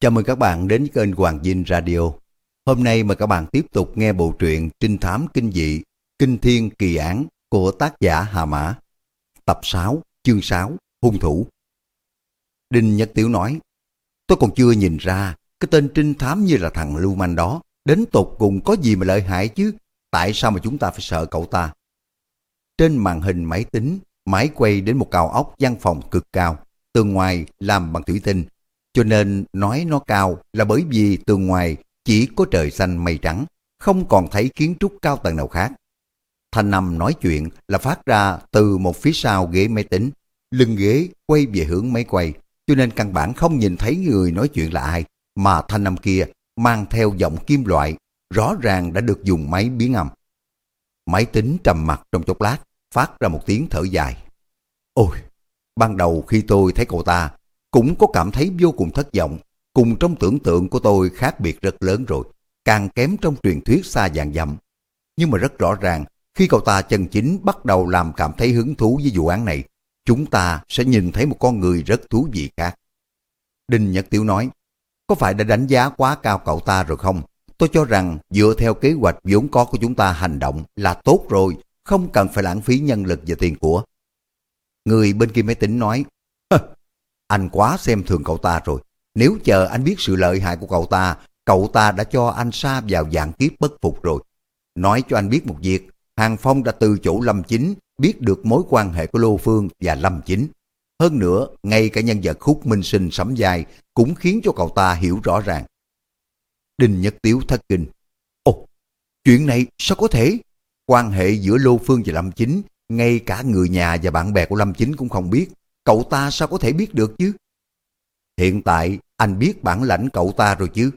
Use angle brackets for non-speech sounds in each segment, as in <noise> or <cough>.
Chào mừng các bạn đến kênh Hoàng Dinh Radio. Hôm nay mời các bạn tiếp tục nghe bộ truyện Trinh thám kinh dị Kinh Thiên Kỳ Án của tác giả Hà Mã. Tập 6, chương 6, Hung Thủ. Đinh Nhất Tiếu nói, tôi còn chưa nhìn ra cái tên trinh thám như là thằng lưu manh đó, đến tột cùng có gì mà lợi hại chứ, tại sao mà chúng ta phải sợ cậu ta? Trên màn hình máy tính, máy quay đến một cao ốc văn phòng cực cao, tường ngoài làm bằng thủy tinh, cho nên nói nó cao là bởi vì từ ngoài chỉ có trời xanh mây trắng, không còn thấy kiến trúc cao tầng nào khác. Thanh Năm nói chuyện là phát ra từ một phía sau ghế máy tính, lưng ghế quay về hướng máy quay, cho nên căn bản không nhìn thấy người nói chuyện là ai, mà Thanh Năm kia mang theo giọng kim loại, rõ ràng đã được dùng máy biến âm. Máy tính trầm mặt trong chốc lát, phát ra một tiếng thở dài. Ôi, ban đầu khi tôi thấy cậu ta, cũng có cảm thấy vô cùng thất vọng, cùng trong tưởng tượng của tôi khác biệt rất lớn rồi, càng kém trong truyền thuyết xa vàng dặm. Nhưng mà rất rõ ràng, khi cậu ta chân chính bắt đầu làm cảm thấy hứng thú với vụ án này, chúng ta sẽ nhìn thấy một con người rất thú vị khác. Đinh Nhật Tiểu nói, có phải đã đánh giá quá cao cậu ta rồi không? Tôi cho rằng dựa theo kế hoạch vốn có của chúng ta hành động là tốt rồi, không cần phải lãng phí nhân lực và tiền của. Người bên kia máy tính nói, anh quá xem thường cậu ta rồi. Nếu chờ anh biết sự lợi hại của cậu ta, cậu ta đã cho anh xa vào dạng kiếp bất phục rồi. Nói cho anh biết một việc, Hàng Phong đã từ chỗ Lâm Chính biết được mối quan hệ của Lô Phương và Lâm Chính. Hơn nữa, ngay cả nhân vật khúc minh sinh sắm dài cũng khiến cho cậu ta hiểu rõ ràng. Đinh Nhất Tiếu thất kinh. Ồ, chuyện này sao có thể? Quan hệ giữa Lô Phương và Lâm Chính, ngay cả người nhà và bạn bè của Lâm Chính cũng không biết. Cậu ta sao có thể biết được chứ? Hiện tại anh biết bản lãnh cậu ta rồi chứ.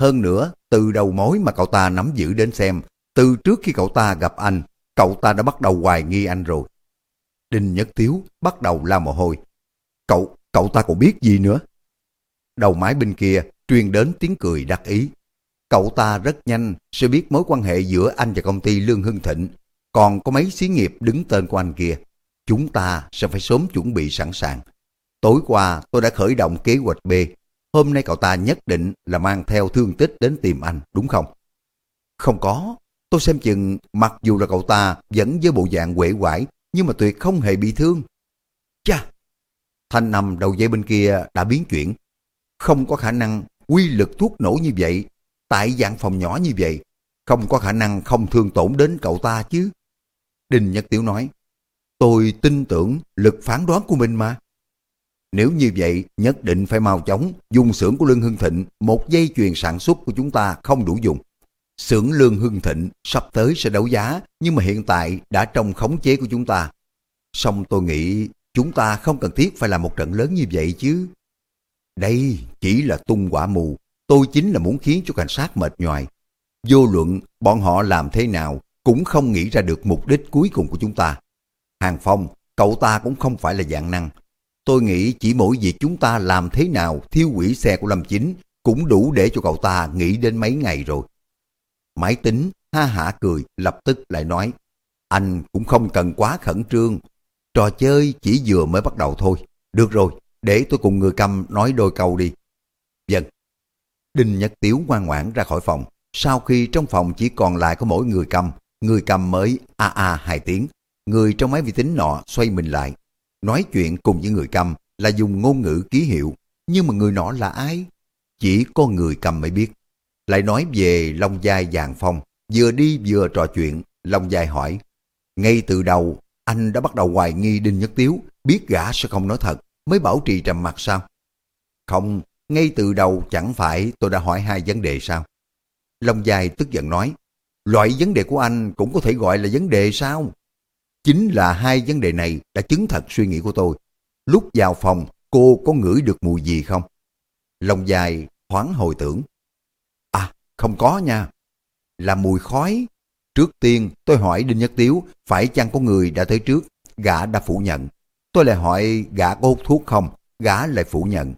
Hơn nữa, từ đầu mối mà cậu ta nắm giữ đến xem, từ trước khi cậu ta gặp anh, cậu ta đã bắt đầu hoài nghi anh rồi. Đinh Nhất Tiếu bắt đầu la mồ hôi. Cậu, cậu ta còn biết gì nữa? Đầu máy bên kia truyền đến tiếng cười đắc ý. Cậu ta rất nhanh sẽ biết mối quan hệ giữa anh và công ty Lương Hưng Thịnh, còn có mấy xí nghiệp đứng tên của anh kia. Chúng ta sẽ phải sớm chuẩn bị sẵn sàng. Tối qua tôi đã khởi động kế hoạch B. Hôm nay cậu ta nhất định là mang theo thương tích đến tìm anh, đúng không? Không có. Tôi xem chừng mặc dù là cậu ta vẫn với bộ dạng quể quải nhưng mà tuyệt không hề bị thương. Chà! Thanh nằm đầu dây bên kia đã biến chuyển. Không có khả năng quy lực thuốc nổ như vậy tại dạng phòng nhỏ như vậy. Không có khả năng không thương tổn đến cậu ta chứ. Đinh Nhất Tiểu nói. Tôi tin tưởng lực phán đoán của mình mà. Nếu như vậy, nhất định phải mau chóng dùng xưởng của Lương Hưng Thịnh, một dây chuyền sản xuất của chúng ta không đủ dùng. Xưởng Lương Hưng Thịnh sắp tới sẽ đấu giá, nhưng mà hiện tại đã trong khống chế của chúng ta. Xong tôi nghĩ chúng ta không cần thiết phải làm một trận lớn như vậy chứ. Đây chỉ là tung quả mù, tôi chính là muốn khiến cho cảnh sát mệt nhoài. Vô luận bọn họ làm thế nào cũng không nghĩ ra được mục đích cuối cùng của chúng ta. Hàng Phong, cậu ta cũng không phải là dạng năng. Tôi nghĩ chỉ mỗi việc chúng ta làm thế nào thiêu hủy xe của Lâm Chính cũng đủ để cho cậu ta nghĩ đến mấy ngày rồi. Máy tính, ha hả cười, lập tức lại nói, anh cũng không cần quá khẩn trương. Trò chơi chỉ vừa mới bắt đầu thôi. Được rồi, để tôi cùng người cầm nói đôi câu đi. Vâng. Đinh Nhất Tiếu ngoan ngoãn ra khỏi phòng. Sau khi trong phòng chỉ còn lại có mỗi người cầm, người cầm mới a a hai tiếng, người trong máy vi tính nọ xoay mình lại. Nói chuyện cùng với người cầm là dùng ngôn ngữ ký hiệu, nhưng mà người nọ là ai? Chỉ có người cầm mới biết. Lại nói về Long Giai Giàng Phong, vừa đi vừa trò chuyện, Long Giai hỏi. Ngay từ đầu, anh đã bắt đầu hoài nghi Đinh Nhất Tiếu, biết gã sẽ không nói thật, mới bảo trì trầm mặt sao? Không, ngay từ đầu chẳng phải tôi đã hỏi hai vấn đề sao? Long Giai tức giận nói, loại vấn đề của anh cũng có thể gọi là vấn đề sao? Chính là hai vấn đề này đã chứng thật suy nghĩ của tôi. Lúc vào phòng, cô có ngửi được mùi gì không? Lòng dài thoáng hồi tưởng. À, không có nha. Là mùi khói. Trước tiên, tôi hỏi Đinh Nhất Tiếu, phải chăng có người đã tới trước? Gã đã phủ nhận. Tôi lại hỏi gã có hút thuốc không? Gã lại phủ nhận.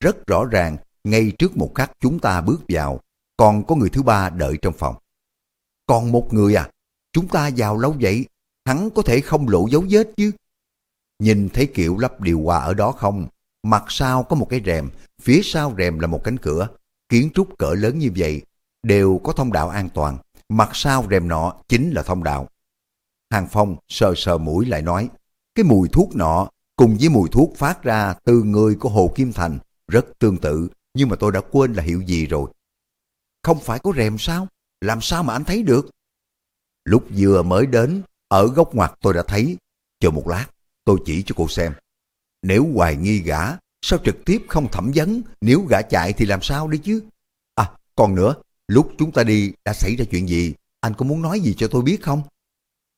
Rất rõ ràng, ngay trước một khắc chúng ta bước vào, còn có người thứ ba đợi trong phòng. Còn một người à? Chúng ta vào lâu vậy, hắn có thể không lộ dấu vết chứ. Nhìn thấy kiểu lắp điều hòa ở đó không? Mặt sau có một cái rèm, phía sau rèm là một cánh cửa, kiến trúc cỡ lớn như vậy, đều có thông đạo an toàn, mặt sau rèm nọ chính là thông đạo. Hàng Phong sờ sờ mũi lại nói, cái mùi thuốc nọ cùng với mùi thuốc phát ra từ người của Hồ Kim Thành rất tương tự, nhưng mà tôi đã quên là hiệu gì rồi. Không phải có rèm sao? Làm sao mà anh thấy được? Lúc vừa mới đến, ở góc ngoặt tôi đã thấy. Chờ một lát, tôi chỉ cho cô xem. Nếu hoài nghi gã, sao trực tiếp không thẩm vấn? Nếu gã chạy thì làm sao đi chứ? À, còn nữa, lúc chúng ta đi đã xảy ra chuyện gì? Anh có muốn nói gì cho tôi biết không?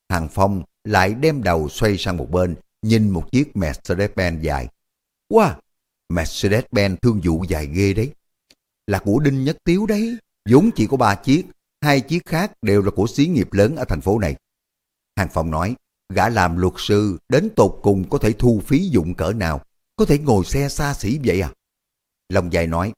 Hàng Phong lại đem đầu xoay sang một bên, nhìn một chiếc Mercedes-Benz dài. Wow, Mercedes-Benz thương vụ dài ghê đấy. Là của Đinh Nhất Tiếu đấy, vốn chỉ có ba chiếc, hai chiếc khác đều là của xí nghiệp lớn ở thành phố này. Hàng Phong nói, gã làm luật sư đến tột cùng có thể thu phí dụng cỡ nào, có thể ngồi xe xa xỉ vậy à? Long dài nói,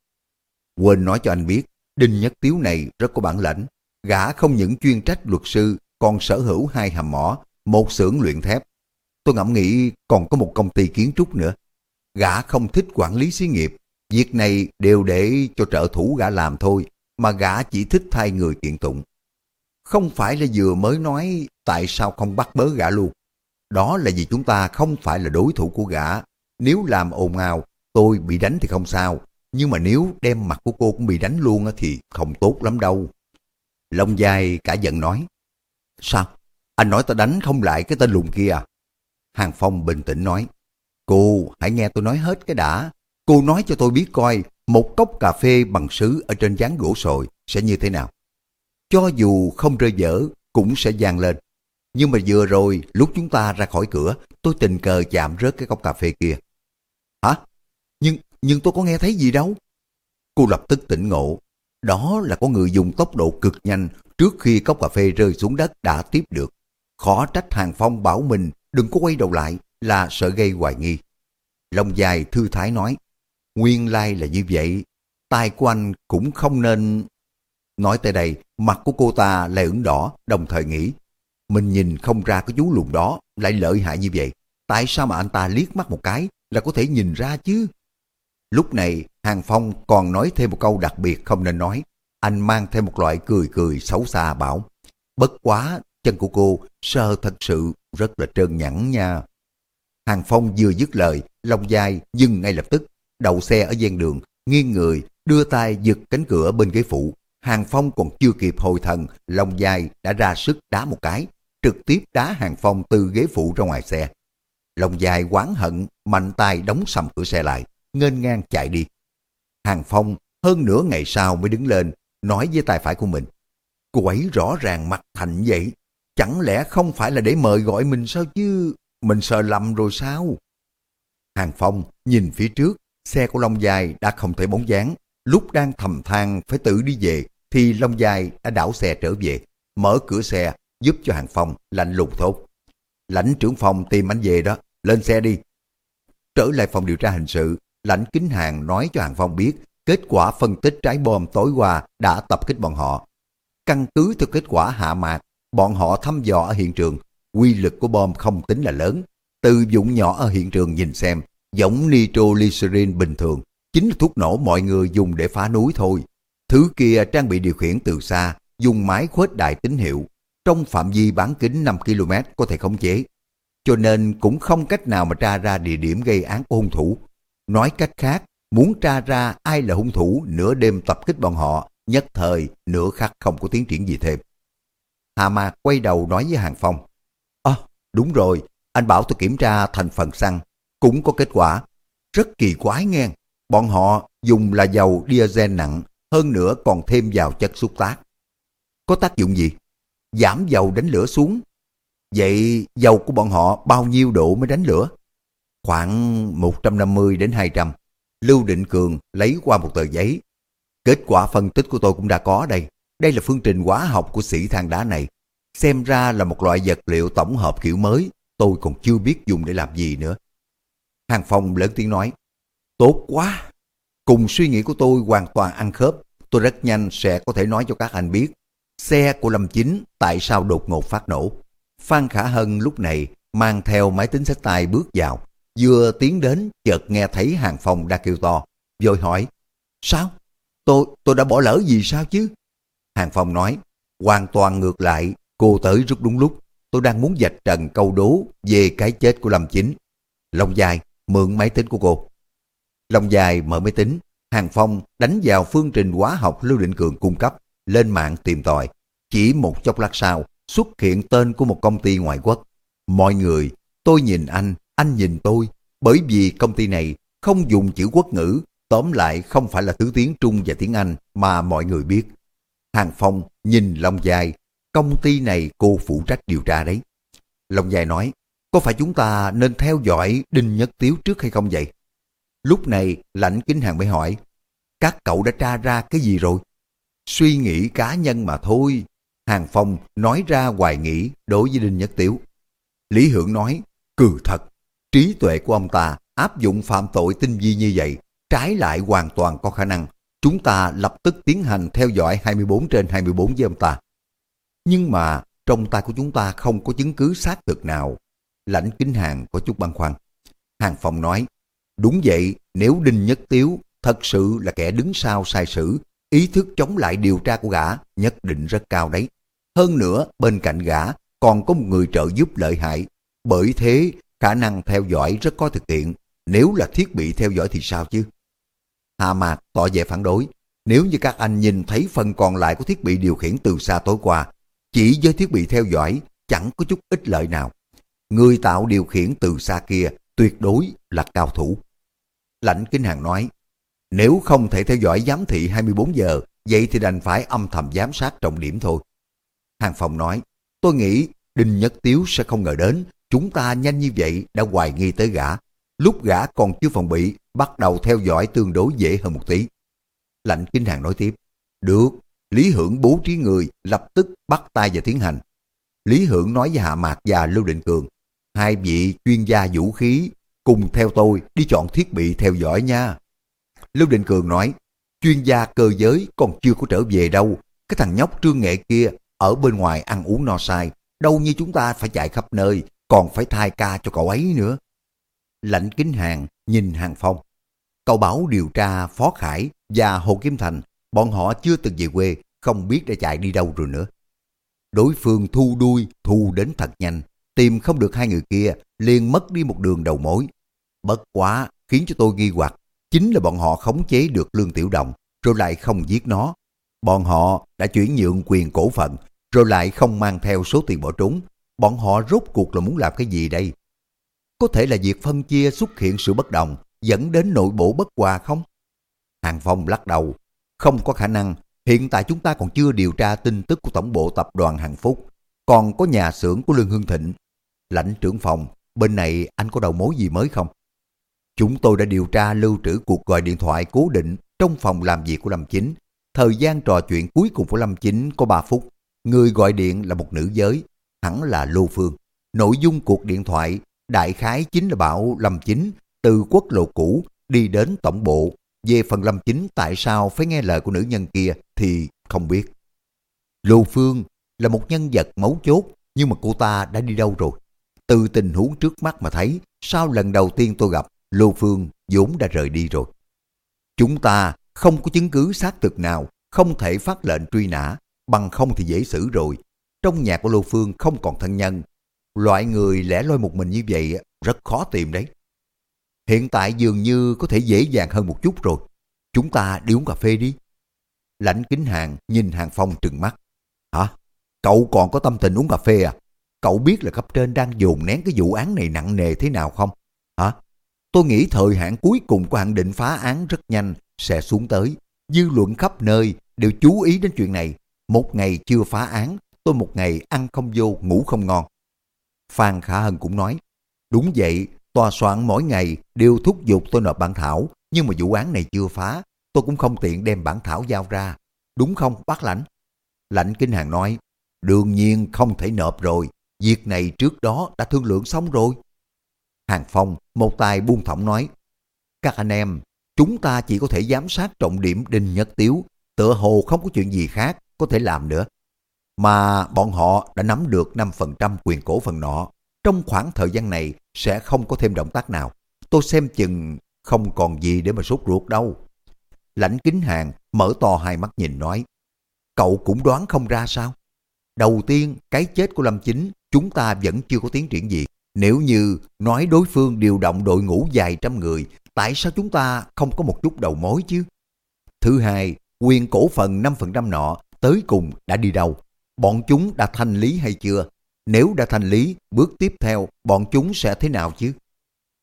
quên nói cho anh biết, Đinh Nhất Tiếu này rất có bản lãnh, gã không những chuyên trách luật sư, còn sở hữu hai hầm mỏ, một xưởng luyện thép. Tôi ngẫm nghĩ còn có một công ty kiến trúc nữa. Gã không thích quản lý xí nghiệp, việc này đều để cho trợ thủ gã làm thôi, mà gã chỉ thích thay người kiện tụng. Không phải là vừa mới nói tại sao không bắt bớ gã luôn. Đó là vì chúng ta không phải là đối thủ của gã. Nếu làm ồn ào, tôi bị đánh thì không sao. Nhưng mà nếu đem mặt của cô cũng bị đánh luôn thì không tốt lắm đâu. Long dài cả giận nói. Sao? Anh nói ta đánh không lại cái tên lùn kia à? Hàng Phong bình tĩnh nói. Cô hãy nghe tôi nói hết cái đã. Cô nói cho tôi biết coi một cốc cà phê bằng sứ ở trên dáng gỗ sồi sẽ như thế nào. Cho dù không rơi vỡ cũng sẽ vang lên. Nhưng mà vừa rồi lúc chúng ta ra khỏi cửa tôi tình cờ chạm rớt cái cốc cà phê kia. Hả? Nhưng nhưng tôi có nghe thấy gì đâu. Cô lập tức tỉnh ngộ. Đó là có người dùng tốc độ cực nhanh trước khi cốc cà phê rơi xuống đất đã tiếp được. Khó trách Hàng Phong bảo mình đừng có quay đầu lại là sợ gây hoài nghi. Lòng dài thư thái nói, nguyên lai là như vậy, tai của anh cũng không nên... Nói tới đây, mặt của cô ta lại ửng đỏ, đồng thời nghĩ, mình nhìn không ra cái chú lùn đó lại lợi hại như vậy. Tại sao mà anh ta liếc mắt một cái là có thể nhìn ra chứ? Lúc này, Hàng Phong còn nói thêm một câu đặc biệt không nên nói. Anh mang thêm một loại cười cười xấu xa bảo, bất quá chân của cô sơ thật sự rất là trơn nhẵn nha. Hàng Phong vừa dứt lời, lòng dài dừng ngay lập tức, đậu xe ở gian đường, nghiêng người, đưa tay giật cánh cửa bên ghế phụ. Hàng Phong còn chưa kịp hồi thần, lòng dài đã ra sức đá một cái, trực tiếp đá Hàng Phong từ ghế phụ ra ngoài xe. Lòng dài quán hận, mạnh tay đóng sầm cửa xe lại, nghênh ngang chạy đi. Hàng Phong hơn nửa ngày sau mới đứng lên, nói với tay phải của mình. Cô ấy rõ ràng mặt thành vậy, chẳng lẽ không phải là để mời gọi mình sao chứ, mình sợ lầm rồi sao? Hàng Phong nhìn phía trước, xe của Long Dài đã không thể bóng dáng. Lúc đang thầm than phải tự đi về, thì Long Dài đã đảo xe trở về, mở cửa xe, giúp cho Hàng Phong lạnh lùng thốt. Lãnh trưởng phòng tìm anh về đó, lên xe đi. Trở lại phòng điều tra hình sự, lãnh kính hàng nói cho Hàng Phong biết kết quả phân tích trái bom tối qua đã tập kích bọn họ. Căn cứ theo kết quả hạ mạc, bọn họ thăm dò ở hiện trường, quy lực của bom không tính là lớn. Từ dụng nhỏ ở hiện trường nhìn xem, giống nitroglycerin bình thường, chính là thuốc nổ mọi người dùng để phá núi thôi. Thứ kia trang bị điều khiển từ xa, dùng máy khuếch đại tín hiệu, trong phạm vi bán kính 5 km có thể khống chế. Cho nên cũng không cách nào mà tra ra địa điểm gây án của hung thủ. Nói cách khác, muốn tra ra ai là hung thủ nửa đêm tập kích bọn họ, nhất thời nửa khắc không có tiến triển gì thêm. Hà Mạc quay đầu nói với Hàng Phong, À, đúng rồi, anh bảo tôi kiểm tra thành phần xăng, cũng có kết quả. Rất kỳ quái nghe, bọn họ dùng là dầu diesel nặng, hơn nữa còn thêm vào chất xúc tác. Có tác dụng gì? Giảm dầu đánh lửa xuống. Vậy dầu của bọn họ bao nhiêu độ mới đánh lửa? Khoảng 150 đến 200. Lưu Định Cường lấy qua một tờ giấy. Kết quả phân tích của tôi cũng đã có đây. Đây là phương trình hóa học của sĩ than đá này. Xem ra là một loại vật liệu tổng hợp kiểu mới, tôi còn chưa biết dùng để làm gì nữa. Hàng Phong lớn tiếng nói, tốt quá. Cùng suy nghĩ của tôi hoàn toàn ăn khớp, tôi rất nhanh sẽ có thể nói cho các anh biết. Xe của Lâm Chính tại sao đột ngột phát nổ. Phan Khả Hân lúc này mang theo máy tính sách tay bước vào, vừa tiến đến chợt nghe thấy Hàng Phong đã kêu to. rồi hỏi, sao? Tôi, tôi đã bỏ lỡ gì sao chứ? Hàng Phong nói, hoàn toàn ngược lại, cô tới rất đúng lúc. Tôi đang muốn dạch trần câu đố về cái chết của Lâm Chính. Long dài, mượn máy tính của cô. Long dài mở máy tính, Hàng Phong đánh vào phương trình hóa học Lưu Định Cường cung cấp, lên mạng tìm tòi. Chỉ một chốc lát sau, xuất hiện tên của một công ty ngoại quốc. Mọi người, tôi nhìn anh, anh nhìn tôi, bởi vì công ty này không dùng chữ quốc ngữ, tóm lại không phải là thứ tiếng Trung và tiếng Anh mà mọi người biết. Hàng Phong nhìn Long Dài, công ty này cô phụ trách điều tra đấy. Long Dài nói, có phải chúng ta nên theo dõi Đinh Nhất Tiếu trước hay không vậy? Lúc này lãnh kính hàng mới hỏi, các cậu đã tra ra cái gì rồi? Suy nghĩ cá nhân mà thôi. Hàng Phong nói ra hoài nghĩ đối với Đinh Nhất Tiếu. Lý Hưởng nói, cừ thật, trí tuệ của ông ta áp dụng phạm tội tinh vi như vậy, trái lại hoàn toàn có khả năng. Chúng ta lập tức tiến hành theo dõi 24 trên 24 với ông ta. Nhưng mà trong tay của chúng ta không có chứng cứ xác thực nào. Lãnh kính hàng có chút băn khoăn. Hàng Phong nói, đúng vậy, nếu Đinh Nhất Tiếu thật sự là kẻ đứng sau sai sử, ý thức chống lại điều tra của gã nhất định rất cao đấy. Hơn nữa, bên cạnh gã còn có một người trợ giúp lợi hại. Bởi thế, khả năng theo dõi rất có thực hiện. Nếu là thiết bị theo dõi thì sao chứ? Hạ Mạc tỏ vẻ phản đối. Nếu như các anh nhìn thấy phần còn lại của thiết bị điều khiển từ xa tối qua, chỉ với thiết bị theo dõi chẳng có chút ích lợi nào. Người tạo điều khiển từ xa kia tuyệt đối là cao thủ. Lãnh Kinh Hàng nói, nếu không thể theo dõi giám thị 24 giờ, vậy thì đành phải âm thầm giám sát trọng điểm thôi. Hàng Phong nói, tôi nghĩ Đinh Nhất Tiếu sẽ không ngờ đến, chúng ta nhanh như vậy đã hoài nghi tới gã. Lúc gã còn chưa phòng bị, bắt đầu theo dõi tương đối dễ hơn một tí. Lạnh Kinh Hàng nói tiếp, được, Lý Hưởng bố trí người lập tức bắt tay và tiến hành. Lý Hưởng nói với Hạ Mạc và Lưu Định Cường, hai vị chuyên gia vũ khí cùng theo tôi đi chọn thiết bị theo dõi nha. Lưu Định Cường nói, chuyên gia cơ giới còn chưa có trở về đâu. Cái thằng nhóc trương nghệ kia ở bên ngoài ăn uống no sai, đâu như chúng ta phải chạy khắp nơi, còn phải thay ca cho cậu ấy nữa. Lãnh kính hàng nhìn hàng phong. Cậu bảo điều tra Phó Khải và Hồ Kim Thành, bọn họ chưa từng về quê, không biết đã chạy đi đâu rồi nữa. Đối phương thu đuôi, thu đến thật nhanh, tìm không được hai người kia, liền mất đi một đường đầu mối. Bất quá, khiến cho tôi nghi hoặc, chính là bọn họ khống chế được Lương Tiểu Đồng, rồi lại không giết nó. Bọn họ đã chuyển nhượng quyền cổ phận, rồi lại không mang theo số tiền bỏ trốn. Bọn họ rốt cuộc là muốn làm cái gì đây? Có thể là việc phân chia xuất hiện sự bất đồng, dẫn đến nội bộ bất hòa không? Hàng Phong lắc đầu, không có khả năng, hiện tại chúng ta còn chưa điều tra tin tức của tổng bộ tập đoàn Hằng Phúc, còn có nhà xưởng của Lương hương Thịnh. Lãnh trưởng phòng, bên này anh có đầu mối gì mới không? Chúng tôi đã điều tra lưu trữ cuộc gọi điện thoại cố định trong phòng làm việc của Lâm Chính. Thời gian trò chuyện cuối cùng của Lâm Chính có 3 phút. Người gọi điện là một nữ giới, hẳn là Lô Phương. Nội dung cuộc điện thoại đại khái chính là bảo Lâm Chính từ quốc lộ cũ đi đến tổng bộ. Về phần Lâm Chính tại sao phải nghe lời của nữ nhân kia thì không biết. Lô Phương là một nhân vật mấu chốt nhưng mà cô ta đã đi đâu rồi? Từ tình huống trước mắt mà thấy, sau lần đầu tiên tôi gặp, Lô Phương vốn đã rời đi rồi. Chúng ta không có chứng cứ xác thực nào, không thể phát lệnh truy nã, bằng không thì dễ xử rồi. Trong nhà của Lô Phương không còn thân nhân. Loại người lẻ loi một mình như vậy rất khó tìm đấy. Hiện tại dường như có thể dễ dàng hơn một chút rồi. Chúng ta đi uống cà phê đi. Lãnh kính hàng nhìn hàng phong trừng mắt. Hả? Cậu còn có tâm tình uống cà phê à? Cậu biết là cấp trên đang dồn nén cái vụ án này nặng nề thế nào không? Hả? Tôi nghĩ thời hạn cuối cùng của hạn định phá án rất nhanh sẽ xuống tới. Dư luận khắp nơi đều chú ý đến chuyện này. Một ngày chưa phá án, tôi một ngày ăn không vô, ngủ không ngon. Phan Khả Hân cũng nói, đúng vậy, tòa soạn mỗi ngày đều thúc giục tôi nộp bản thảo, nhưng mà vụ án này chưa phá, tôi cũng không tiện đem bản thảo giao ra. Đúng không, bác lãnh? Lãnh Kinh Hàng nói, đương nhiên không thể nộp rồi, việc này trước đó đã thương lượng xong rồi. Hàng Phong một tay buông thõng nói, các anh em, chúng ta chỉ có thể giám sát trọng điểm Đinh Nhất Tiếu, tựa hồ không có chuyện gì khác có thể làm nữa. Mà bọn họ đã nắm được 5% quyền cổ phần nọ. Trong khoảng thời gian này sẽ không có thêm động tác nào. Tôi xem chừng không còn gì để mà sốt ruột đâu. Lãnh kính hàng mở to hai mắt nhìn nói. Cậu cũng đoán không ra sao? Đầu tiên, cái chết của Lâm Chính chúng ta vẫn chưa có tiến triển gì. Nếu như nói đối phương điều động đội ngũ dài trăm người, tại sao chúng ta không có một chút đầu mối chứ? Thứ hai, quyền cổ phần 5% nọ tới cùng đã đi đâu? Bọn chúng đã thanh lý hay chưa? Nếu đã thanh lý, bước tiếp theo bọn chúng sẽ thế nào chứ?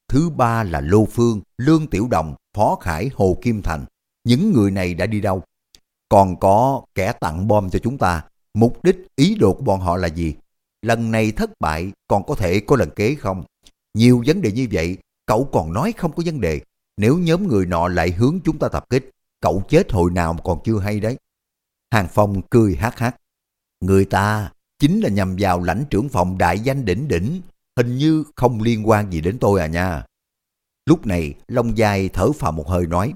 Thứ ba là Lô Phương, Lương Tiểu Đồng, Phó Khải, Hồ Kim Thành. Những người này đã đi đâu? Còn có kẻ tặng bom cho chúng ta. Mục đích, ý đồ của bọn họ là gì? Lần này thất bại còn có thể có lần kế không? Nhiều vấn đề như vậy, cậu còn nói không có vấn đề. Nếu nhóm người nọ lại hướng chúng ta tập kích, cậu chết hồi nào còn chưa hay đấy. Hàng Phong cười hát hát. Người ta chính là nhằm vào lãnh trưởng phòng đại danh đỉnh đỉnh, hình như không liên quan gì đến tôi à nha. Lúc này, Long Giai thở phào một hơi nói,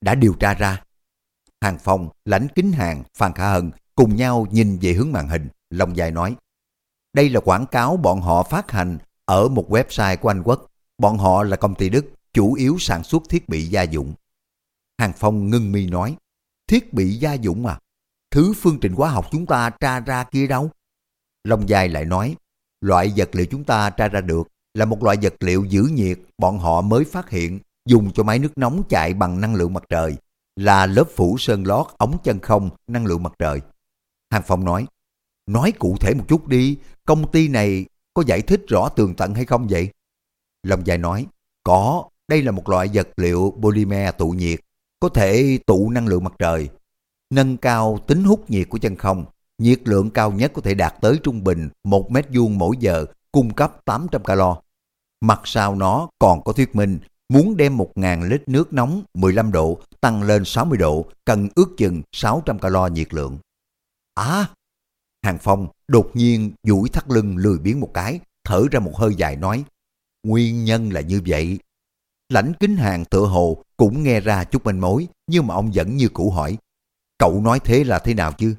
đã điều tra ra. Hàng Phong, lãnh kính hàng, Phan Khả Hân cùng nhau nhìn về hướng màn hình, Long Giai nói, đây là quảng cáo bọn họ phát hành ở một website của Anh Quốc. Bọn họ là công ty Đức, chủ yếu sản xuất thiết bị gia dụng. Hàng Phong ngưng mi nói, thiết bị gia dụng à? Thứ phương trình hóa học chúng ta tra ra kia đâu? Long Giai lại nói, loại vật liệu chúng ta tra ra được là một loại vật liệu giữ nhiệt bọn họ mới phát hiện dùng cho máy nước nóng chạy bằng năng lượng mặt trời, là lớp phủ sơn lót ống chân không năng lượng mặt trời. Hàng Phong nói, nói cụ thể một chút đi, công ty này có giải thích rõ tường tận hay không vậy? Lâm Dài nói, có, đây là một loại vật liệu polymer tụ nhiệt, có thể tụ năng lượng mặt trời, nâng cao tính hút nhiệt của chân không, nhiệt lượng cao nhất có thể đạt tới trung bình 1 mét vuông mỗi giờ, cung cấp 800 calo. Mặt sau nó còn có thuyết minh, muốn đem 1.000 lít nước nóng 15 độ tăng lên 60 độ, cần ước chừng 600 calo nhiệt lượng. À, Hàng Phong đột nhiên duỗi thắt lưng lười biến một cái, thở ra một hơi dài nói, nguyên nhân là như vậy. Lãnh kính hàng tựa hồ cũng nghe ra chút manh mối, nhưng mà ông vẫn như cũ hỏi, cậu nói thế là thế nào chứ?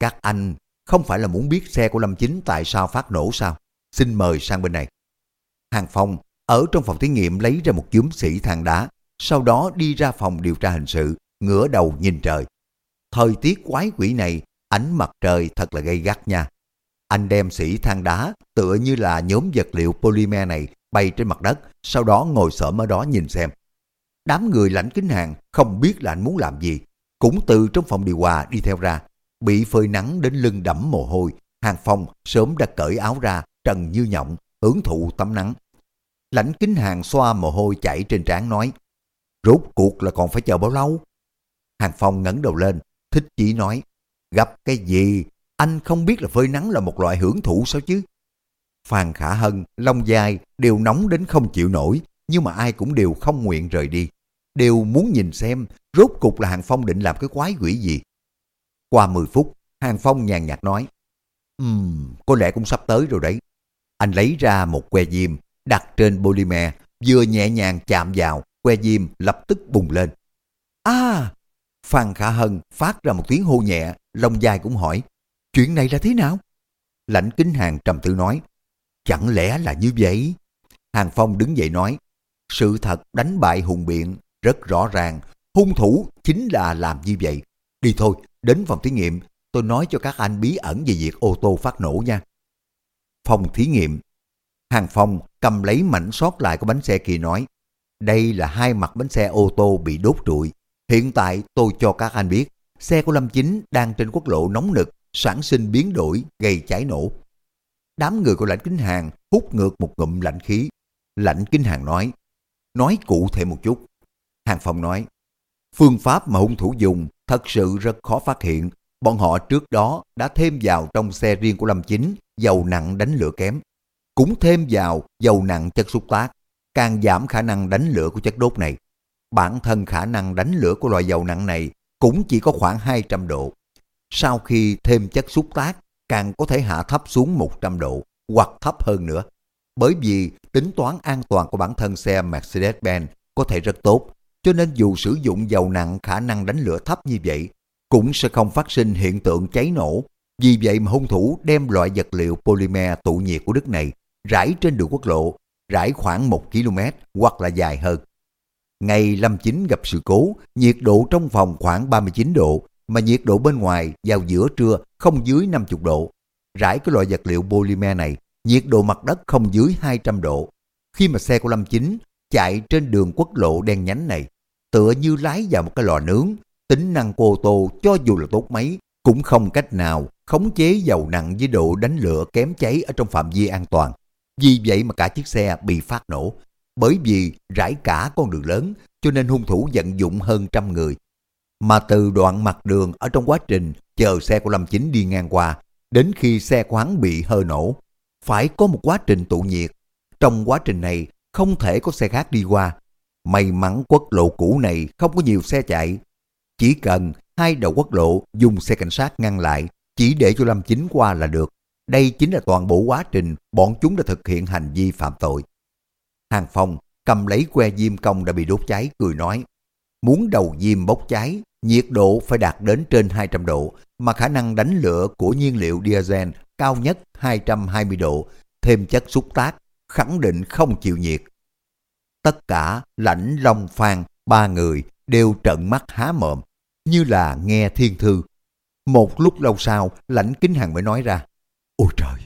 Các anh không phải là muốn biết xe của Lâm Chính tại sao phát nổ sao? Xin mời sang bên này. Hàng Phong ở trong phòng thí nghiệm lấy ra một chúm xỉ than đá, sau đó đi ra phòng điều tra hình sự, ngửa đầu nhìn trời. Thời tiết quái quỷ này, ánh mặt trời thật là gây gắt nha. Anh đem sỉ than đá tựa như là nhóm vật liệu polymer này bay trên mặt đất, sau đó ngồi xổm ở đó nhìn xem. Đám người lãnh kính hàng không biết là anh muốn làm gì, cũng từ trong phòng điều hòa đi theo ra, bị phơi nắng đến lưng đẫm mồ hôi, Hàng Phong sớm đã cởi áo ra, trần như nhộng, hưởng thụ tắm nắng. Lãnh kính hàng xoa mồ hôi chảy trên trán nói, rốt cuộc là còn phải chờ bao lâu? Hàng Phong ngẩng đầu lên, thích chỉ nói, gặp cái gì, anh không biết là phơi nắng là một loại hưởng thụ sao chứ? Phan Khả Hân, Long Giai đều nóng đến không chịu nổi, nhưng mà ai cũng đều không nguyện rời đi. Đều muốn nhìn xem rốt cục là Hàng Phong định làm cái quái quỷ gì. Qua 10 phút, Hàng Phong nhàn nhạt nói, Ừm, có lẽ cũng sắp tới rồi đấy. Anh lấy ra một que diêm, đặt trên polymer, vừa nhẹ nhàng chạm vào, que diêm lập tức bùng lên. À! Phan Khả Hân phát ra một tiếng hô nhẹ, lông dài cũng hỏi, chuyện này là thế nào? Lãnh kính hàng trầm tư nói, chẳng lẽ là như vậy? Hàng Phong đứng dậy nói, sự thật đánh bại hùng biện rất rõ ràng, hung thủ chính là làm như vậy. Đi thôi, đến phòng thí nghiệm, tôi nói cho các anh bí ẩn về việc ô tô phát nổ nha. Phòng thí nghiệm Hàng Phong cầm lấy mảnh sót lại của bánh xe kia nói, đây là hai mặt bánh xe ô tô bị đốt trụi. Hiện tại tôi cho các anh biết, xe của Lâm Chính đang trên quốc lộ nóng nực, sản sinh biến đổi, gây cháy nổ. Đám người của lãnh kính hàng hút ngược một ngụm lạnh khí. Lãnh kính hàng nói, nói cụ thể một chút. Hàng Phong nói, phương pháp mà hung thủ dùng thật sự rất khó phát hiện. Bọn họ trước đó đã thêm vào trong xe riêng của Lâm Chính dầu nặng đánh lửa kém cũng thêm vào dầu nặng chất xúc tác, càng giảm khả năng đánh lửa của chất đốt này. Bản thân khả năng đánh lửa của loại dầu nặng này cũng chỉ có khoảng 200 độ. Sau khi thêm chất xúc tác, càng có thể hạ thấp xuống 100 độ hoặc thấp hơn nữa. Bởi vì tính toán an toàn của bản thân xe Mercedes-Benz có thể rất tốt, cho nên dù sử dụng dầu nặng khả năng đánh lửa thấp như vậy, cũng sẽ không phát sinh hiện tượng cháy nổ. Vì vậy mà hung thủ đem loại vật liệu polymer tụ nhiệt của Đức này rải trên đường quốc lộ, rải khoảng 1 km hoặc là dài hơn. Ngày Lâm Chính gặp sự cố, nhiệt độ trong phòng khoảng 39 độ, mà nhiệt độ bên ngoài vào giữa trưa không dưới 50 độ. Rải cái loại vật liệu polymer này, nhiệt độ mặt đất không dưới 200 độ. Khi mà xe của Lâm Chính chạy trên đường quốc lộ đen nhánh này, tựa như lái vào một cái lò nướng, tính năng của ô tô cho dù là tốt mấy, cũng không cách nào khống chế dầu nặng với độ đánh lửa kém cháy ở trong phạm vi an toàn. Vì vậy mà cả chiếc xe bị phát nổ. Bởi vì rải cả con đường lớn, cho nên hung thủ vận dụng hơn trăm người. Mà từ đoạn mặt đường ở trong quá trình chờ xe của Lâm Chính đi ngang qua, đến khi xe khoáng bị hơi nổ, phải có một quá trình tụ nhiệt. Trong quá trình này, không thể có xe khác đi qua. May mắn quốc lộ cũ này không có nhiều xe chạy. Chỉ cần hai đầu quốc lộ dùng xe cảnh sát ngăn lại, chỉ để cho Lâm Chính qua là được. Đây chính là toàn bộ quá trình bọn chúng đã thực hiện hành vi phạm tội. Hàng Phong cầm lấy que diêm công đã bị đốt cháy, cười nói, muốn đầu diêm bốc cháy, nhiệt độ phải đạt đến trên 200 độ, mà khả năng đánh lửa của nhiên liệu diesel cao nhất 220 độ, thêm chất xúc tác, khẳng định không chịu nhiệt. Tất cả lãnh long phan, ba người đều trợn mắt há mồm, như là nghe thiên thư. Một lúc lâu sau, lãnh kính hàng mới nói ra, Ôi trời,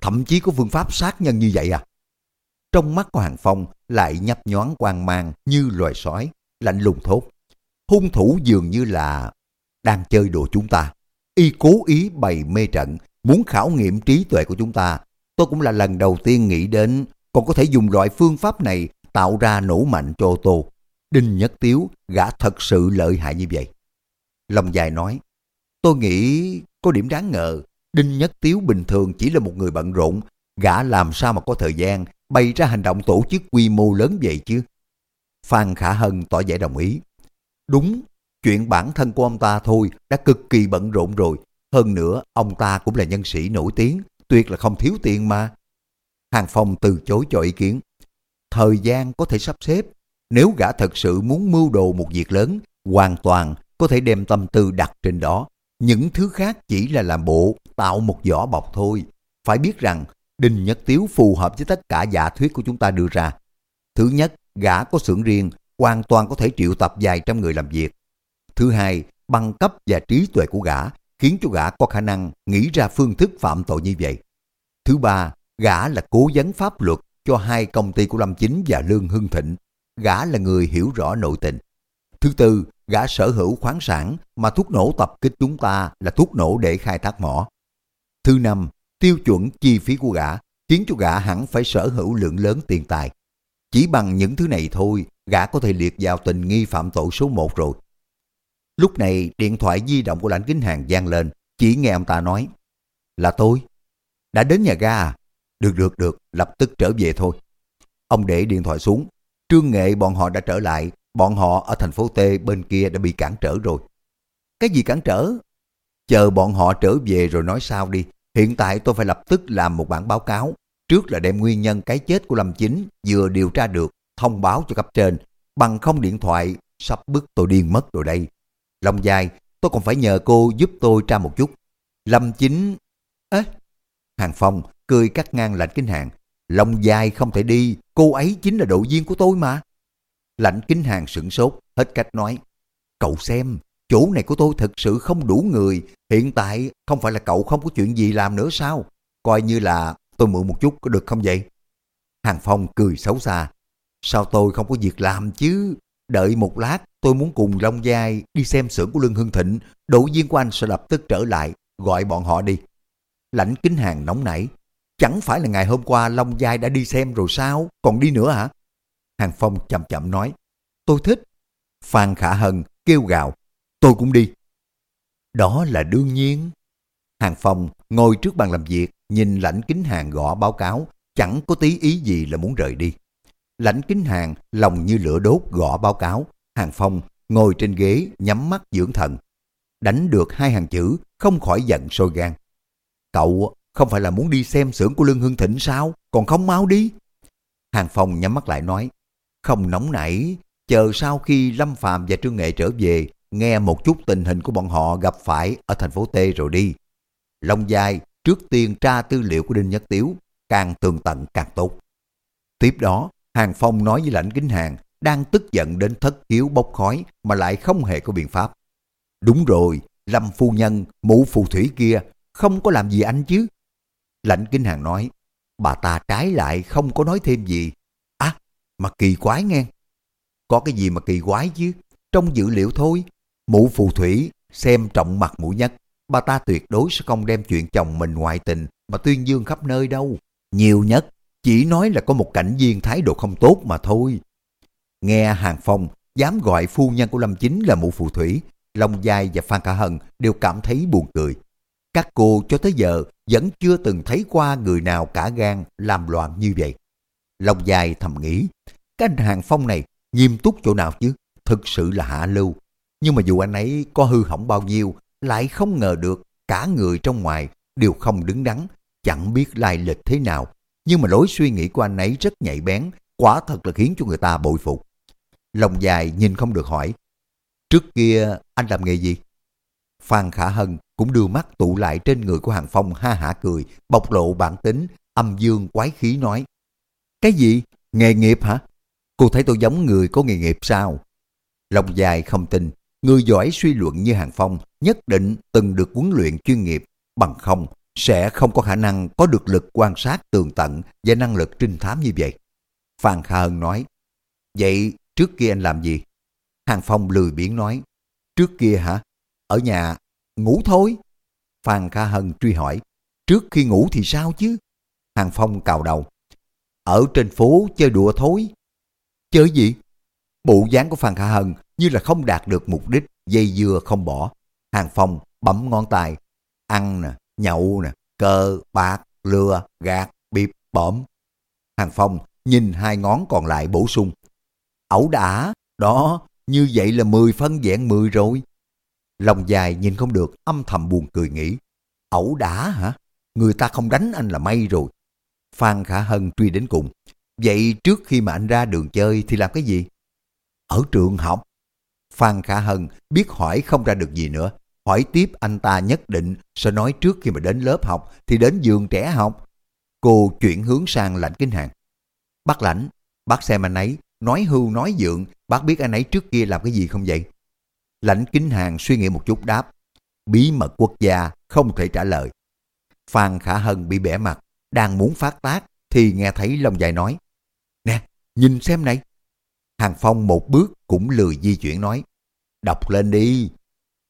thậm chí có phương pháp sát nhân như vậy à? Trong mắt của Hàng Phong lại nhấp nhoáng quang mang như loài sói, lạnh lùng thốt. Hung thủ dường như là đang chơi đùa chúng ta. Y cố ý bày mê trận, muốn khảo nghiệm trí tuệ của chúng ta. Tôi cũng là lần đầu tiên nghĩ đến còn có thể dùng loại phương pháp này tạo ra nổ mạnh cho ô tô. Đinh Nhất Tiếu gã thật sự lợi hại như vậy. Lòng dài nói, tôi nghĩ có điểm đáng ngờ, Đinh Nhất Tiếu bình thường chỉ là một người bận rộn, gã làm sao mà có thời gian bày ra hành động tổ chức quy mô lớn vậy chứ? Phan Khả Hân tỏ vẻ đồng ý. Đúng, chuyện bản thân của ông ta thôi đã cực kỳ bận rộn rồi. Hơn nữa, ông ta cũng là nhân sĩ nổi tiếng, tuyệt là không thiếu tiền mà. Hàng Phong từ chối cho ý kiến. Thời gian có thể sắp xếp. Nếu gã thật sự muốn mưu đồ một việc lớn, hoàn toàn có thể đem tâm tư đặt trên đó. Những thứ khác chỉ là làm bộ, tạo một vỏ bọc thôi. Phải biết rằng, Đinh Nhất Tiếu phù hợp với tất cả giả thuyết của chúng ta đưa ra. Thứ nhất, gã có xưởng riêng, hoàn toàn có thể triệu tập vài trăm người làm việc. Thứ hai, bằng cấp và trí tuệ của gã khiến cho gã có khả năng nghĩ ra phương thức phạm tội như vậy. Thứ ba, gã là cố vấn pháp luật cho hai công ty của Lâm Chính và Lương Hưng Thịnh. Gã là người hiểu rõ nội tình. Thứ tư, gã sở hữu khoáng sản mà thuốc nổ tập kích chúng ta là thuốc nổ để khai thác mỏ. Thứ năm, tiêu chuẩn chi phí của gã khiến cho gã hẳn phải sở hữu lượng lớn tiền tài. Chỉ bằng những thứ này thôi, gã có thể liệt vào tình nghi phạm tội số một rồi. Lúc này điện thoại di động của lãnh kính hàng gian lên, chỉ nghe ông ta nói, là tôi. Đã đến nhà ga à? Được được được, lập tức trở về thôi. Ông để điện thoại xuống, trương nghệ bọn họ đã trở lại, bọn họ ở thành phố T bên kia đã bị cản trở rồi. Cái gì cản trở? Chờ bọn họ trở về rồi nói sao đi. Hiện tại tôi phải lập tức làm một bản báo cáo. Trước là đem nguyên nhân cái chết của Lâm Chính vừa điều tra được, thông báo cho cấp trên. Bằng không điện thoại, sắp bức tôi điên mất rồi đây. Long dài, tôi còn phải nhờ cô giúp tôi tra một chút. Lâm Chính... Ế, Hàng Phong cười cắt ngang lạnh kính hàng. Long dài không thể đi, cô ấy chính là đội viên của tôi mà. Lạnh kính hàng sửng sốt, hết cách nói. Cậu xem, chỗ này của tôi thật sự không đủ người. Hiện tại không phải là cậu không có chuyện gì làm nữa sao? Coi như là tôi mượn một chút có được không vậy? Hàng Phong cười xấu xa. Sao tôi không có việc làm chứ? Đợi một lát tôi muốn cùng Long Giai đi xem xưởng của Lương Hưng Thịnh. Đội viên của anh sẽ lập tức trở lại, gọi bọn họ đi. Lãnh kính hàng nóng nảy. Chẳng phải là ngày hôm qua Long Giai đã đi xem rồi sao? Còn đi nữa hả? Hàng Phong chậm chậm nói. Tôi thích. Phan Khả Hân kêu gào. Tôi cũng đi. Đó là đương nhiên. Hàng Phong ngồi trước bàn làm việc, nhìn lãnh kính hàng gõ báo cáo, chẳng có tí ý gì là muốn rời đi. Lãnh kính hàng lòng như lửa đốt gõ báo cáo, Hàng Phong ngồi trên ghế nhắm mắt dưỡng thần. Đánh được hai hàng chữ, không khỏi giận sôi gan. Cậu không phải là muốn đi xem xưởng của Lương Hưng Thịnh sao? Còn không mau đi. Hàng Phong nhắm mắt lại nói, không nóng nảy, chờ sau khi Lâm Phạm và Trương Nghệ trở về, nghe một chút tình hình của bọn họ gặp phải ở thành phố T rồi đi. Long Giai trước tiên tra tư liệu của Đinh Nhất Tiếu, càng tường tận càng tốt. Tiếp đó, Hàng Phong nói với lãnh kính hàng, đang tức giận đến thất khiếu bốc khói mà lại không hề có biện pháp. Đúng rồi, Lâm phu nhân, mụ phù thủy kia, không có làm gì anh chứ? Lãnh Kinh Hàng nói, bà ta trái lại không có nói thêm gì. À, mà kỳ quái nghe. Có cái gì mà kỳ quái chứ? Trong dữ liệu thôi, mụ phù thủy xem trọng mặt mũi nhất. Bà ta tuyệt đối sẽ không đem chuyện chồng mình ngoại tình mà tuyên dương khắp nơi đâu. Nhiều nhất, chỉ nói là có một cảnh viên thái độ không tốt mà thôi. Nghe Hàng Phong dám gọi phu nhân của Lâm Chính là mụ phù thủy, Long Giai và Phan Cả Hân đều cảm thấy buồn cười. Các cô cho tới giờ vẫn chưa từng thấy qua người nào cả gan làm loạn như vậy. Long Giai thầm nghĩ, cái anh Hàng Phong này nghiêm túc chỗ nào chứ, thực sự là hạ lưu. Nhưng mà dù anh ấy có hư hỏng bao nhiêu, lại không ngờ được cả người trong ngoài đều không đứng đắn, chẳng biết lai lịch thế nào. Nhưng mà lối suy nghĩ của anh ấy rất nhạy bén, quả thật là khiến cho người ta bội phục. Lòng dài nhìn không được hỏi, trước kia anh làm nghề gì? Phan Khả Hân cũng đưa mắt tụ lại trên người của Hàng Phong ha hả cười, bộc lộ bản tính, âm dương quái khí nói. Cái gì? Nghề nghiệp hả? Cô thấy tôi giống người có nghề nghiệp sao? Lòng dài không tin, người giỏi suy luận như Hàng Phong nhất định từng được huấn luyện chuyên nghiệp, bằng không sẽ không có khả năng có được lực quan sát tường tận và năng lực trinh thám như vậy. Phan kha Hân nói, vậy trước kia anh làm gì? Hàng Phong lười biếng nói, trước kia hả? Ở nhà, ngủ thôi. Phan kha Hân truy hỏi, trước khi ngủ thì sao chứ? Hàng Phong cào đầu, ở trên phố chơi đùa thôi. Chơi gì? Bộ dáng của Phan Khả Hân như là không đạt được mục đích, dây dưa không bỏ. Hàng Phong bấm ngón tay, ăn nè, nhậu nè, cờ, bạc, lừa, gạt, bịp, bõm. Hàng Phong nhìn hai ngón còn lại bổ sung. Ẩu đã, đó, như vậy là 10 phân dạng 10 rồi. Lòng dài nhìn không được, âm thầm buồn cười nghĩ. Ẩu đã hả? Người ta không đánh anh là may rồi. Phan Khả Hân truy đến cùng. Vậy trước khi mà anh ra đường chơi thì làm cái gì? Ở trường học. Phan Khả Hân biết hỏi không ra được gì nữa. Hỏi tiếp anh ta nhất định sẽ nói trước khi mà đến lớp học thì đến giường trẻ học. Cô chuyển hướng sang lãnh kinh hàng. Bác lãnh, bác xem anh ấy, nói hưu nói dượng, bác biết anh ấy trước kia làm cái gì không vậy? Lãnh kính hàng suy nghĩ một chút đáp. Bí mật quốc gia không thể trả lời. Phan Khả Hân bị bẻ mặt, đang muốn phát tác thì nghe thấy lông Dài nói. Nè, nhìn xem này. Hàng Phong một bước cũng lười di chuyển nói. Đọc lên đi.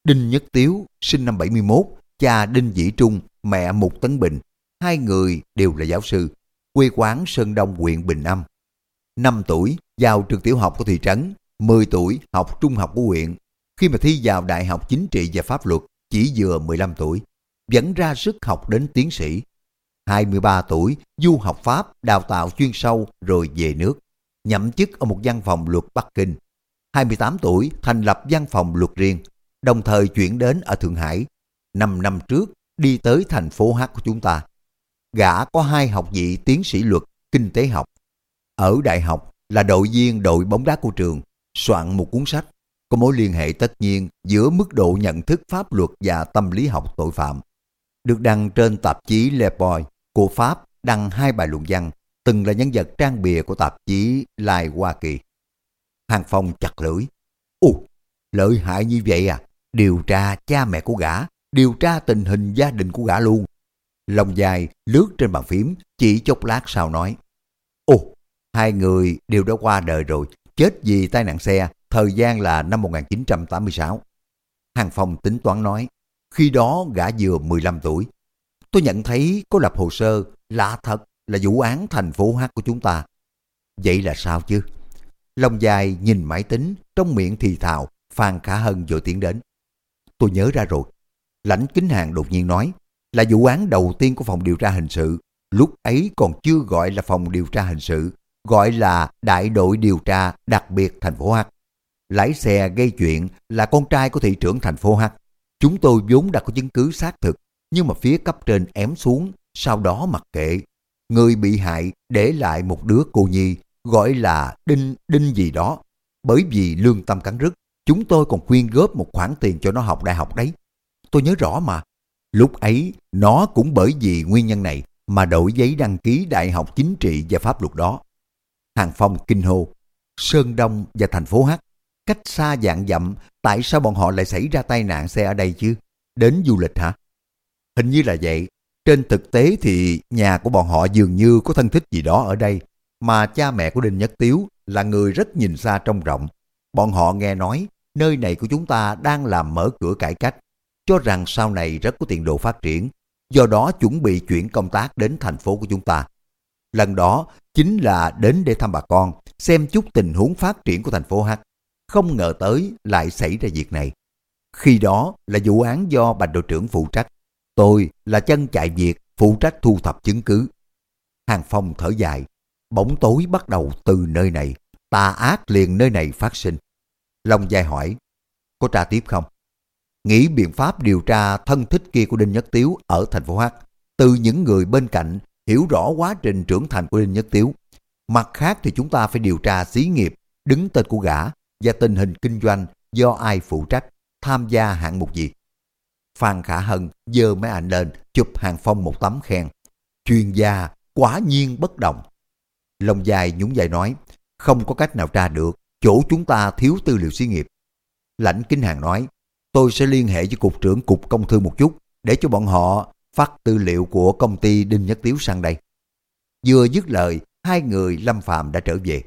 Đinh Nhất Tiếu, sinh năm 71, cha Đinh Dĩ Trung, mẹ Mục Tấn Bình. Hai người đều là giáo sư. Quê quán Sơn Đông huyện Bình Âm. 5 tuổi vào trường tiểu học của thị trấn, 10 tuổi học trung học của huyện. Khi mà thi vào Đại học Chính trị và Pháp luật, chỉ vừa 15 tuổi. Vẫn ra sức học đến tiến sĩ. 23 tuổi, du học Pháp, đào tạo chuyên sâu rồi về nước. Nhậm chức ở một văn phòng luật Bắc Kinh. 28 tuổi, thành lập văn phòng luật riêng, đồng thời chuyển đến ở Thượng Hải. 5 năm trước, đi tới thành phố H của chúng ta. Gã có hai học vị tiến sĩ luật, kinh tế học. Ở đại học là đội viên đội bóng đá của trường, soạn một cuốn sách có mối liên hệ tất nhiên giữa mức độ nhận thức pháp luật và tâm lý học tội phạm. Được đăng trên tạp chí Le Boy của Pháp đăng hai bài luận văn, từng là nhân vật trang bìa của tạp chí Lai Hoa Kỳ. Hàng Phong chặt lưỡi. Ồ, lợi hại như vậy à? Điều tra cha mẹ của gã, điều tra tình hình gia đình của gã luôn. Lòng dài lướt trên bàn phím, chỉ chốc lát sau nói. Ồ, hai người đều đã qua đời rồi, chết vì tai nạn xe, thời gian là năm 1986. Hàng Phong tính toán nói, khi đó gã vừa 15 tuổi. Tôi nhận thấy có lập hồ sơ, lạ thật là vụ án thành phố hát của chúng ta. Vậy là sao chứ? Long dài nhìn máy tính, trong miệng thì thào, Phan Khả Hân vừa tiến đến. Tôi nhớ ra rồi. Lãnh Kính Hàng đột nhiên nói, là vụ án đầu tiên của phòng điều tra hình sự. Lúc ấy còn chưa gọi là phòng điều tra hình sự, gọi là đại đội điều tra đặc biệt thành phố H. Lái xe gây chuyện là con trai của thị trưởng thành phố H. Chúng tôi vốn đã có chứng cứ xác thực, nhưng mà phía cấp trên ém xuống, sau đó mặc kệ. Người bị hại để lại một đứa cô nhi, gọi là Đinh Đinh gì đó. Bởi vì lương tâm cắn rứt, chúng tôi còn quyên góp một khoản tiền cho nó học đại học đấy. Tôi nhớ rõ mà. Lúc ấy, nó cũng bởi vì nguyên nhân này mà đổi giấy đăng ký đại học chính trị và pháp luật đó. Hàng Phong kinh hô. Sơn Đông và thành phố H. Cách xa dạng dặm, tại sao bọn họ lại xảy ra tai nạn xe ở đây chứ? Đến du lịch hả? Hình như là vậy. Trên thực tế thì nhà của bọn họ dường như có thân thích gì đó ở đây, mà cha mẹ của Đinh Nhất Tiếu là người rất nhìn xa trông rộng. Bọn họ nghe nói nơi này của chúng ta đang làm mở cửa cải cách, cho rằng sau này rất có tiền đồ phát triển, do đó chuẩn bị chuyển công tác đến thành phố của chúng ta. Lần đó chính là đến để thăm bà con, xem chút tình huống phát triển của thành phố H. Không ngờ tới lại xảy ra việc này. Khi đó là vụ án do bạch đội trưởng phụ trách. Tôi là chân chạy việc phụ trách thu thập chứng cứ. Hàng Phong thở dài. Bóng tối bắt đầu từ nơi này. Tà ác liền nơi này phát sinh. Long dài hỏi. Có tra tiếp không? Nghĩ biện pháp điều tra thân thích kia của Đinh Nhất Tiếu ở thành phố H. Từ những người bên cạnh hiểu rõ quá trình trưởng thành của Đinh Nhất Tiếu. Mặt khác thì chúng ta phải điều tra xí nghiệp, đứng tên của gã và tình hình kinh doanh do ai phụ trách, tham gia hạng mục gì. Phan Khả Hân dơ máy ảnh lên, chụp hàng phong một tấm khen. Chuyên gia, quả nhiên bất động lông dài nhún dài nói, không có cách nào tra được, chỗ chúng ta thiếu tư liệu xí nghiệp. Lãnh Kinh Hàng nói, tôi sẽ liên hệ với Cục trưởng Cục Công Thương một chút, để cho bọn họ phát tư liệu của công ty Đinh Nhất Tiếu sang đây. Vừa dứt lời, hai người Lâm Phạm đã trở về.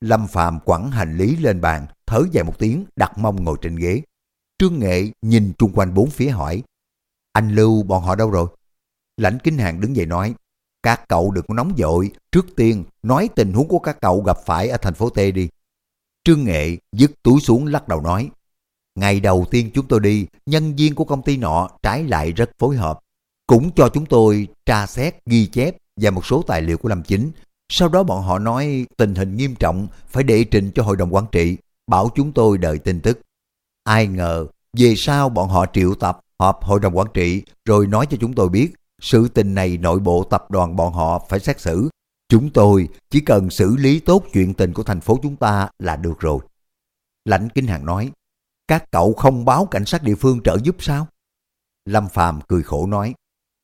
Lâm Phạm quẳng hành lý lên bàn, thở dài một tiếng, đặt mông ngồi trên ghế. Trương Nghệ nhìn chung quanh bốn phía hỏi, anh Lưu bọn họ đâu rồi? Lãnh Kính Hàng đứng dậy nói, các cậu đừng có nóng vội, trước tiên nói tình huống của các cậu gặp phải ở thành phố T đi. Trương Nghệ dứt túi xuống lắc đầu nói, ngày đầu tiên chúng tôi đi, nhân viên của công ty nọ trái lại rất phối hợp, cũng cho chúng tôi tra xét, ghi chép và một số tài liệu của Lâm Chính. Sau đó bọn họ nói tình hình nghiêm trọng phải đệ trình cho hội đồng quản trị, bảo chúng tôi đợi tin tức. Ai ngờ, về sau bọn họ triệu tập họp hội đồng quản trị rồi nói cho chúng tôi biết sự tình này nội bộ tập đoàn bọn họ phải xét xử. Chúng tôi chỉ cần xử lý tốt chuyện tình của thành phố chúng ta là được rồi. Lãnh Kinh Hàng nói, các cậu không báo cảnh sát địa phương trợ giúp sao? Lâm Phàm cười khổ nói,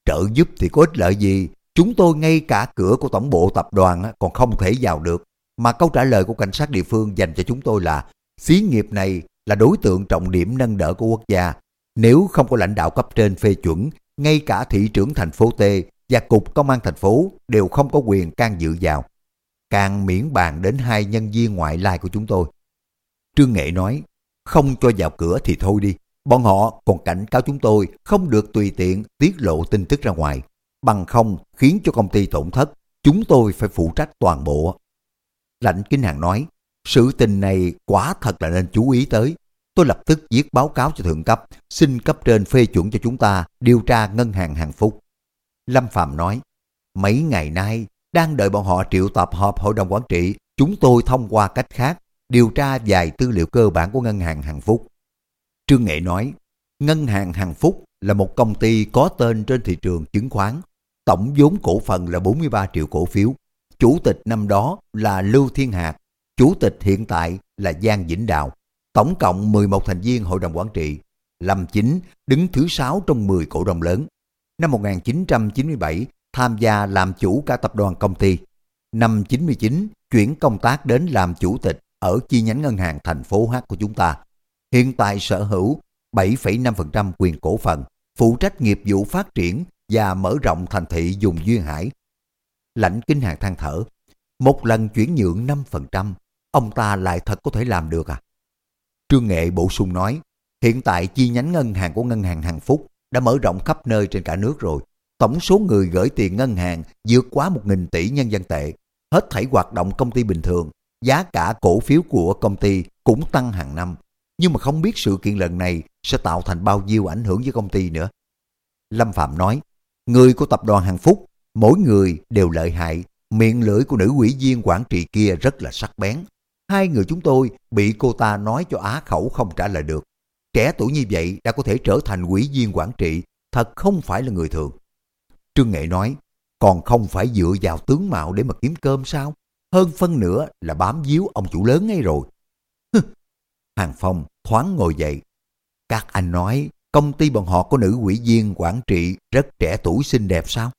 trợ giúp thì có ích lợi gì, chúng tôi ngay cả cửa của tổng bộ tập đoàn còn không thể vào được. Mà câu trả lời của cảnh sát địa phương dành cho chúng tôi là, xí nghiệp này là đối tượng trọng điểm nâng đỡ của quốc gia. Nếu không có lãnh đạo cấp trên phê chuẩn, ngay cả thị trưởng thành phố T và cục công an thành phố đều không có quyền can dự vào. Càng miễn bàn đến hai nhân viên ngoại lai của chúng tôi. Trương Nghệ nói, không cho vào cửa thì thôi đi. Bọn họ còn cảnh cáo chúng tôi không được tùy tiện tiết lộ tin tức ra ngoài. Bằng không khiến cho công ty tổn thất, chúng tôi phải phụ trách toàn bộ. Lãnh Kinh Hàng nói, sự tình này quả thật là nên chú ý tới. Tôi lập tức viết báo cáo cho thượng cấp, xin cấp trên phê chuẩn cho chúng ta điều tra ngân hàng hàng phúc. Lâm Phạm nói, mấy ngày nay đang đợi bọn họ triệu tập họp hội đồng quản trị, chúng tôi thông qua cách khác điều tra vài tư liệu cơ bản của ngân hàng hàng phúc. Trương Nghệ nói, Ngân hàng hàng Phúc là một công ty có tên trên thị trường chứng khoán. Tổng vốn cổ phần là 43 triệu cổ phiếu. Chủ tịch năm đó là Lưu Thiên Hạc. Chủ tịch hiện tại là Giang Vĩnh Đạo. Tổng cộng 11 thành viên hội đồng quản trị. Lâm Chính đứng thứ 6 trong 10 cổ đông lớn. Năm 1997 tham gia làm chủ cả tập đoàn công ty. Năm 99 chuyển công tác đến làm chủ tịch ở chi nhánh ngân hàng thành phố H của chúng ta hiện tại sở hữu 7,5% quyền cổ phần, phụ trách nghiệp vụ phát triển và mở rộng thành thị dùng duyên hải. Lãnh kinh hàng than thở, một lần chuyển nhượng 5%, ông ta lại thật có thể làm được à? Trương Nghệ bổ sung nói, hiện tại chi nhánh ngân hàng của ngân hàng Hằng Phúc đã mở rộng khắp nơi trên cả nước rồi. Tổng số người gửi tiền ngân hàng vượt quá 1.000 tỷ nhân dân tệ. Hết thảy hoạt động công ty bình thường, giá cả cổ phiếu của công ty cũng tăng hàng năm nhưng mà không biết sự kiện lần này sẽ tạo thành bao nhiêu ảnh hưởng với công ty nữa. Lâm Phạm nói, người của tập đoàn Hằng Phúc, mỗi người đều lợi hại, miệng lưỡi của nữ quỷ viên quản trị kia rất là sắc bén. Hai người chúng tôi bị cô ta nói cho á khẩu không trả lời được. Trẻ tuổi như vậy đã có thể trở thành quỷ viên quản trị, thật không phải là người thường. Trương Nghệ nói, còn không phải dựa vào tướng mạo để mà kiếm cơm sao? Hơn phân nữa là bám víu ông chủ lớn ngay rồi. <laughs> Hàng Phong thoáng ngồi dậy. Các anh nói công ty bọn họ có nữ quỹ viên quản trị rất trẻ tuổi xinh đẹp sao?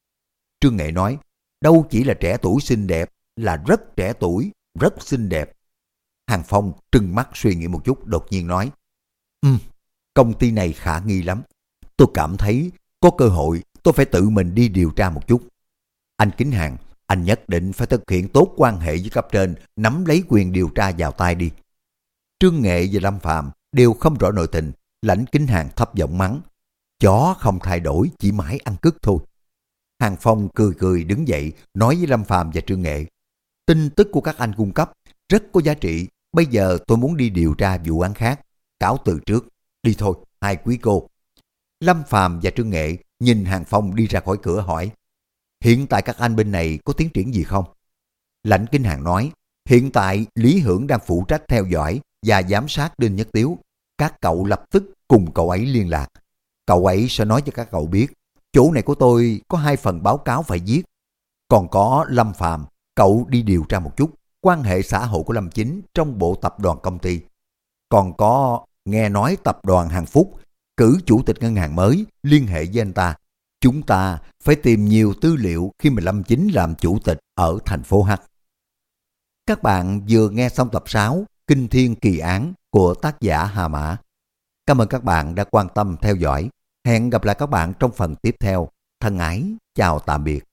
Trương Nghệ nói, đâu chỉ là trẻ tuổi xinh đẹp, là rất trẻ tuổi, rất xinh đẹp. Hàng Phong trừng mắt suy nghĩ một chút đột nhiên nói. Ừ, công ty này khả nghi lắm. Tôi cảm thấy có cơ hội tôi phải tự mình đi điều tra một chút. Anh Kính Hàng, anh nhất định phải thực hiện tốt quan hệ với cấp trên, nắm lấy quyền điều tra vào tay đi. Trương Nghệ và Lâm Phạm đều không rõ nội tình, lãnh Kính Hàng thấp giọng mắng. Chó không thay đổi, chỉ mãi ăn cứt thôi. Hàng Phong cười cười đứng dậy, nói với Lâm Phạm và Trương Nghệ. Tin tức của các anh cung cấp rất có giá trị, bây giờ tôi muốn đi điều tra vụ án khác. Cáo từ trước, đi thôi, hai quý cô. Lâm Phàm và Trương Nghệ nhìn Hàng Phong đi ra khỏi cửa hỏi. Hiện tại các anh bên này có tiến triển gì không? Lãnh Kinh Hàng nói, hiện tại Lý Hưởng đang phụ trách theo dõi và giám sát Đinh Nhất Tiếu. Các cậu lập tức cùng cậu ấy liên lạc. Cậu ấy sẽ nói cho các cậu biết, chỗ này của tôi có hai phần báo cáo phải viết. Còn có Lâm Phàm cậu đi điều tra một chút quan hệ xã hội của Lâm Chính trong bộ tập đoàn công ty. Còn có nghe nói tập đoàn Hàng Phúc cử chủ tịch ngân hàng mới liên hệ với anh ta. Chúng ta phải tìm nhiều tư liệu khi mà Lâm Chính làm chủ tịch ở thành phố H. Các bạn vừa nghe xong tập 6 Kinh Thiên Kỳ Án của tác giả Hà Mã. Cảm ơn các bạn đã quan tâm theo dõi. Hẹn gặp lại các bạn trong phần tiếp theo. Thân ái, chào tạm biệt.